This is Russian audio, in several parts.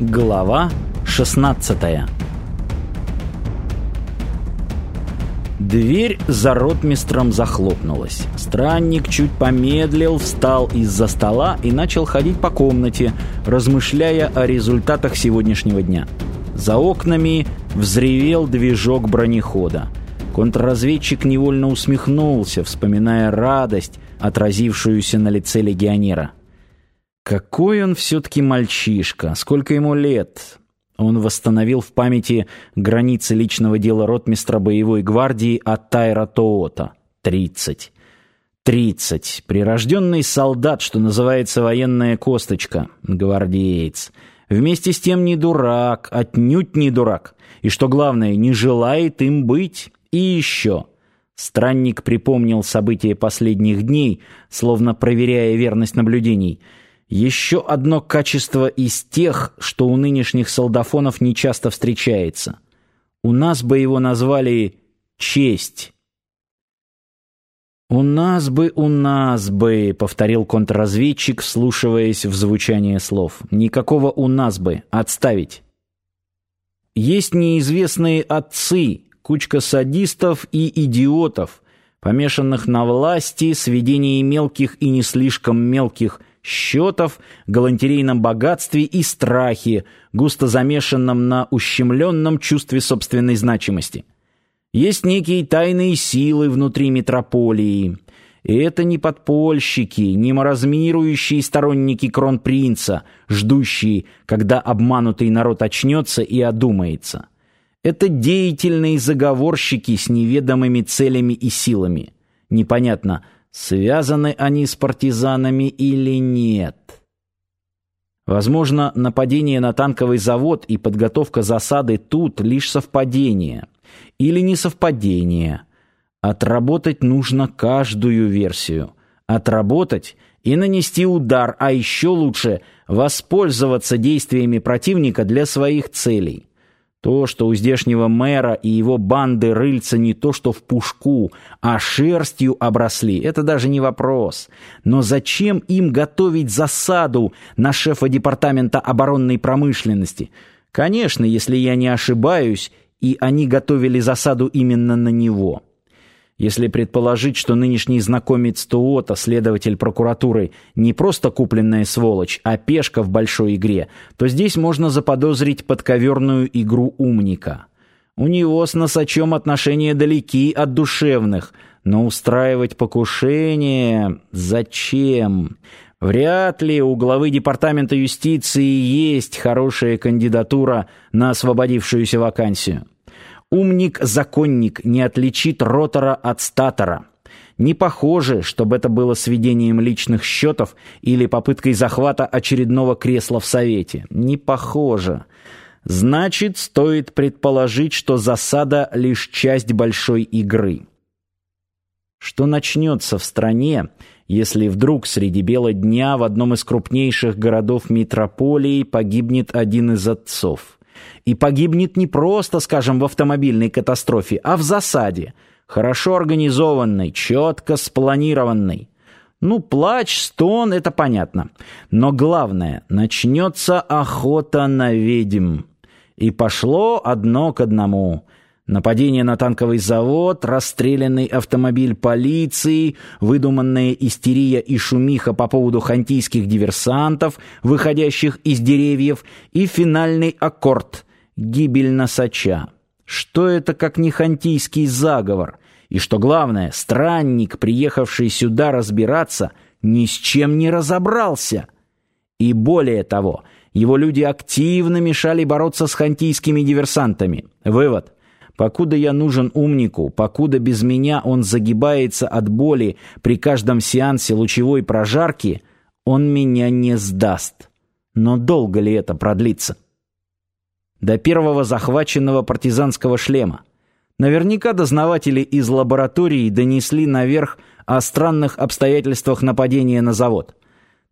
Глава 16 Дверь за ротмистром захлопнулась. Странник чуть помедлил, встал из-за стола и начал ходить по комнате, размышляя о результатах сегодняшнего дня. За окнами взревел движок бронехода. Контрразведчик невольно усмехнулся, вспоминая радость, отразившуюся на лице легионера. Какой он все-таки мальчишка, сколько ему лет. Он восстановил в памяти границы личного дела ротмистра боевой гвардии Атайра Тоота. Тридцать. Тридцать. Прирожденный солдат, что называется военная косточка. Гвардеец. Вместе с тем не дурак, отнюдь не дурак. И что главное, не желает им быть. И еще. Странник припомнил события последних дней, словно проверяя верность наблюдений – еще одно качество из тех, что у нынешних солдафонов нечасто встречается. У нас бы его назвали «честь». «У нас бы, у нас бы», — повторил контрразведчик, вслушиваясь в звучание слов. «Никакого «у нас бы», отставить». Есть неизвестные отцы, кучка садистов и идиотов, помешанных на власти, сведении мелких и не слишком мелких счетов, галантерейном богатстве и страхе, густо замешанном на ущемленном чувстве собственной значимости. Есть некие тайные силы внутри метрополии. И это не подпольщики, не маразмирующие сторонники кронпринца, ждущие, когда обманутый народ очнется и одумается. Это деятельные заговорщики с неведомыми целями и силами. Непонятно – связаны они с партизанами или нет. Возможно, нападение на танковый завод и подготовка засады тут лишь совпадение. Или не совпадение. Отработать нужно каждую версию. Отработать и нанести удар, а еще лучше воспользоваться действиями противника для своих целей. То, что у здешнего мэра и его банды рыльца не то что в пушку, а шерстью обросли, это даже не вопрос. Но зачем им готовить засаду на шефа департамента оборонной промышленности? Конечно, если я не ошибаюсь, и они готовили засаду именно на него. Если предположить, что нынешний знакомец Туота, следователь прокуратуры, не просто купленная сволочь, а пешка в большой игре, то здесь можно заподозрить подковерную игру умника. У него с носачом отношения далеки от душевных, но устраивать покушение... Зачем? Вряд ли у главы департамента юстиции есть хорошая кандидатура на освободившуюся вакансию. Умник-законник не отличит ротора от статора. Не похоже, чтобы это было сведением личных счетов или попыткой захвата очередного кресла в Совете. Не похоже. Значит, стоит предположить, что засада — лишь часть большой игры. Что начнется в стране, если вдруг среди бела дня в одном из крупнейших городов метрополии погибнет один из отцов? И погибнет не просто, скажем, в автомобильной катастрофе, а в засаде. Хорошо организованной, четко спланированной. Ну, плач, стон — это понятно. Но главное, начнется охота на ведьм. И пошло одно к одному. Нападение на танковый завод, расстрелянный автомобиль полиции, выдуманная истерия и шумиха по поводу хантийских диверсантов, выходящих из деревьев, и финальный аккорд — гибель носача. Что это как не хантийский заговор? И что главное, странник, приехавший сюда разбираться, ни с чем не разобрался. И более того, его люди активно мешали бороться с хантийскими диверсантами. Вывод — Покуда я нужен умнику, покуда без меня он загибается от боли при каждом сеансе лучевой прожарки, он меня не сдаст. Но долго ли это продлится? До первого захваченного партизанского шлема. Наверняка дознаватели из лаборатории донесли наверх о странных обстоятельствах нападения на завод.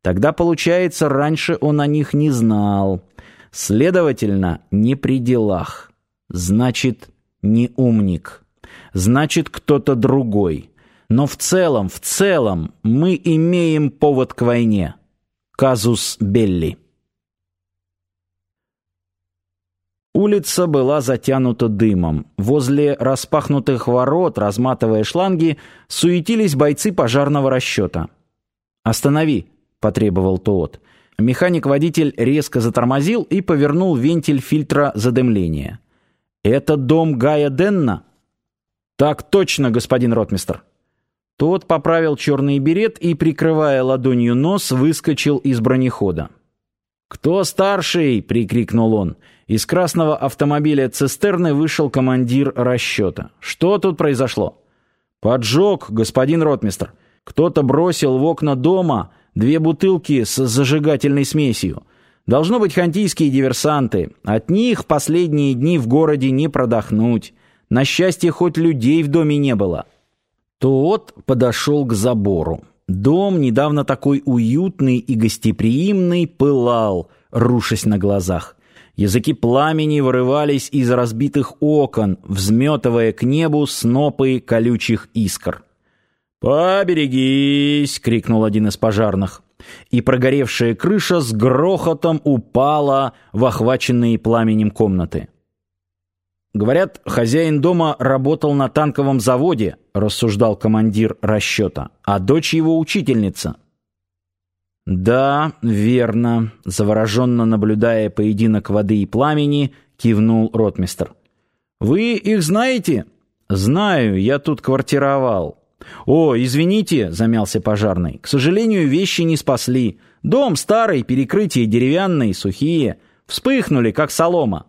Тогда, получается, раньше он о них не знал. Следовательно, не при делах. Значит, не умник. Значит, кто-то другой. Но в целом, в целом, мы имеем повод к войне. Казус Белли. Улица была затянута дымом. Возле распахнутых ворот, разматывая шланги, суетились бойцы пожарного расчета. «Останови!» — потребовал тот. Механик-водитель резко затормозил и повернул вентиль фильтра задымления. «Это дом Гая Денна?» «Так точно, господин ротмистр». Тот поправил черный берет и, прикрывая ладонью нос, выскочил из бронехода. «Кто старший?» — прикрикнул он. Из красного автомобиля цистерны вышел командир расчета. «Что тут произошло?» «Поджог, господин ротмистр. Кто-то бросил в окна дома две бутылки с зажигательной смесью. Должно быть хантийские диверсанты. От них последние дни в городе не продохнуть. На счастье, хоть людей в доме не было». Тот подошел к забору. Дом, недавно такой уютный и гостеприимный, пылал, рушась на глазах. Языки пламени вырывались из разбитых окон, взметывая к небу снопы колючих искр. «Поберегись!» — крикнул один из пожарных. И прогоревшая крыша с грохотом упала в охваченные пламенем комнаты. Говорят, хозяин дома работал на танковом заводе, рассуждал командир расчета, а дочь его учительница. Да, верно, завороженно наблюдая поединок воды и пламени, кивнул ротмистр. Вы их знаете? Знаю, я тут квартировал. О, извините, замялся пожарный. К сожалению, вещи не спасли. Дом старый, перекрытия деревянные, сухие, вспыхнули как солома.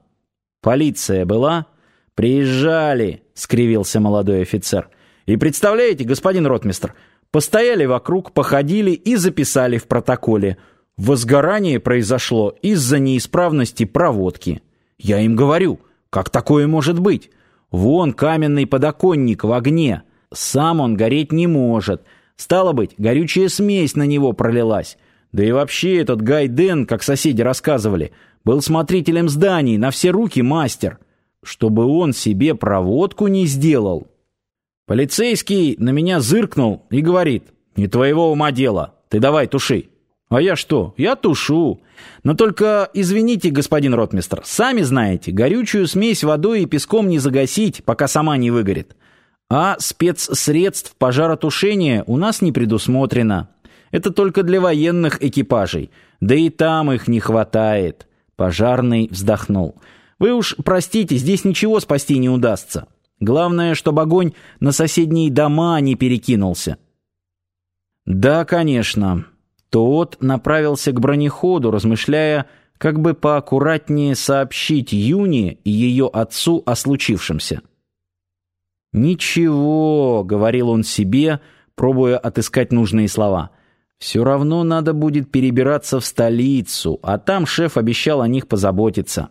Полиция была? «Приезжали», — скривился молодой офицер. «И представляете, господин ротмистр, постояли вокруг, походили и записали в протоколе. Возгорание произошло из-за неисправности проводки. Я им говорю, как такое может быть? Вон каменный подоконник в огне. Сам он гореть не может. Стало быть, горючая смесь на него пролилась. Да и вообще этот Гайден, как соседи рассказывали, был смотрителем зданий, на все руки мастер» чтобы он себе проводку не сделал. Полицейский на меня зыркнул и говорит, «Не твоего ума дело, ты давай туши». А я что? Я тушу. Но только, извините, господин ротмистр, сами знаете, горючую смесь водой и песком не загасить, пока сама не выгорит. А спецсредств пожаротушения у нас не предусмотрено. Это только для военных экипажей. Да и там их не хватает. Пожарный вздохнул. Вы уж простите, здесь ничего спасти не удастся. Главное, чтобы огонь на соседние дома не перекинулся. Да, конечно. Тот направился к бронеходу, размышляя, как бы поаккуратнее сообщить Юне и ее отцу о случившемся. «Ничего», — говорил он себе, пробуя отыскать нужные слова. «Все равно надо будет перебираться в столицу, а там шеф обещал о них позаботиться».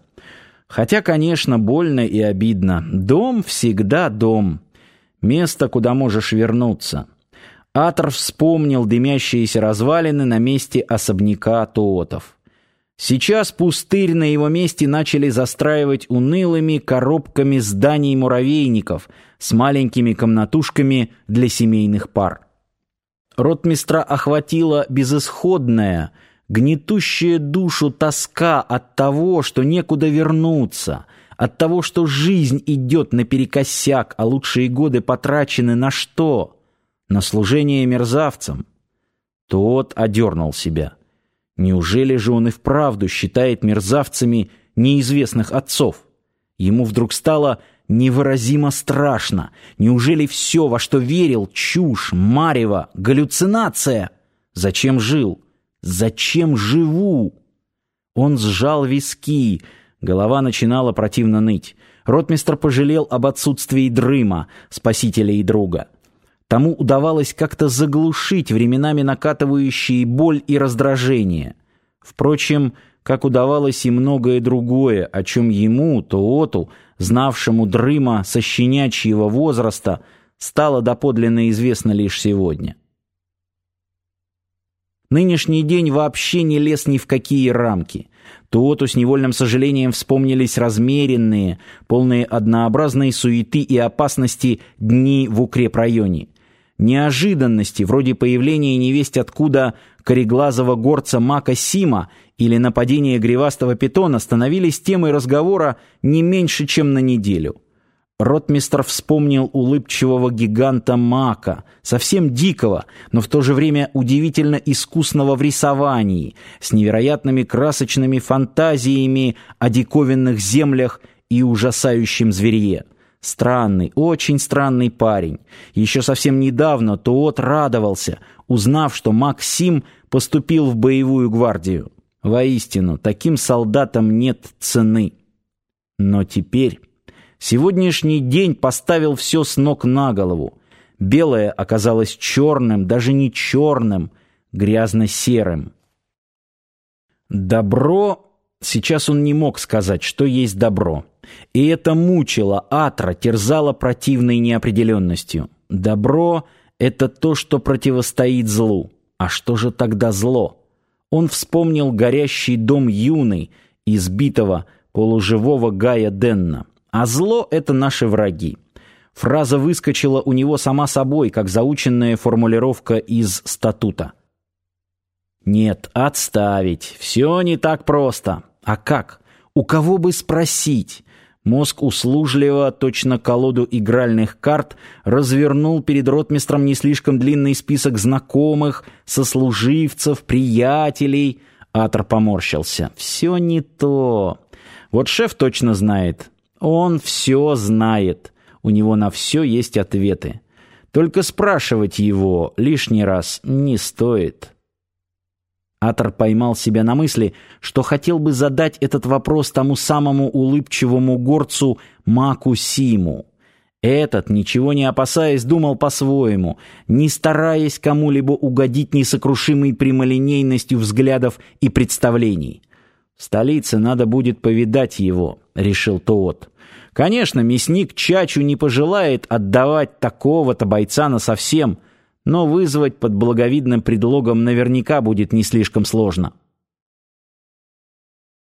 Хотя, конечно, больно и обидно. Дом всегда дом. Место, куда можешь вернуться. Атор вспомнил дымящиеся развалины на месте особняка Туотов. Сейчас пустырь на его месте начали застраивать унылыми коробками зданий муравейников с маленькими комнатушками для семейных пар. Ротмистра охватила безысходная, гнетущая душу тоска от того, что некуда вернуться, от того, что жизнь идет наперекосяк, а лучшие годы потрачены на что? На служение мерзавцам. Тот одернул себя. Неужели же он и вправду считает мерзавцами неизвестных отцов? Ему вдруг стало невыразимо страшно. Неужели все, во что верил, чушь, марево, галлюцинация? Зачем жил? Зачем живу? Он сжал виски, голова начинала противно ныть. Ротмистр пожалел об отсутствии дрыма, спасителя и друга. Тому удавалось как-то заглушить временами накатывающие боль и раздражение. Впрочем, как удавалось и многое другое, о чем ему, Тооту, знавшему дрыма со щенячьего возраста, стало доподлинно известно лишь сегодня. Нынешний день вообще не лез ни в какие рамки. Туоту с невольным сожалением вспомнились размеренные, полные однообразной суеты и опасности дни в укрепрайоне. Неожиданности, вроде появления невесть откуда кореглазого горца Мака Сима или нападение гривастого питона становились темой разговора не меньше, чем на неделю. Ротмистр вспомнил улыбчивого гиганта Мака, совсем дикого, но в то же время удивительно искусного в рисовании, с невероятными красочными фантазиями о диковинных землях и ужасающем зверье. Странный, очень странный парень. Еще совсем недавно Туот радовался, узнав, что Максим поступил в боевую гвардию. Воистину, таким солдатам нет цены. Но теперь... Сегодняшний день поставил все с ног на голову. Белое оказалось черным, даже не черным, грязно-серым. Добро... Сейчас он не мог сказать, что есть добро. И это мучило Атра, терзало противной неопределенностью. Добро — это то, что противостоит злу. А что же тогда зло? Он вспомнил горящий дом юный, избитого, полуживого Гая Денна. А зло — это наши враги. Фраза выскочила у него сама собой, как заученная формулировка из статута. Нет, отставить. Все не так просто. А как? У кого бы спросить? Мозг услужливо, точно колоду игральных карт, развернул перед ротмистром не слишком длинный список знакомых, сослуживцев, приятелей. Атор поморщился. Все не то. Вот шеф точно знает. Он все знает. У него на все есть ответы. Только спрашивать его лишний раз не стоит. Атор поймал себя на мысли, что хотел бы задать этот вопрос тому самому улыбчивому горцу Маку Симу. Этот, ничего не опасаясь, думал по-своему, не стараясь кому-либо угодить несокрушимой прямолинейностью взглядов и представлений. В столице надо будет повидать его, решил Тоот. Конечно, мясник Чачу не пожелает отдавать такого-то бойца на совсем, но вызвать под благовидным предлогом наверняка будет не слишком сложно.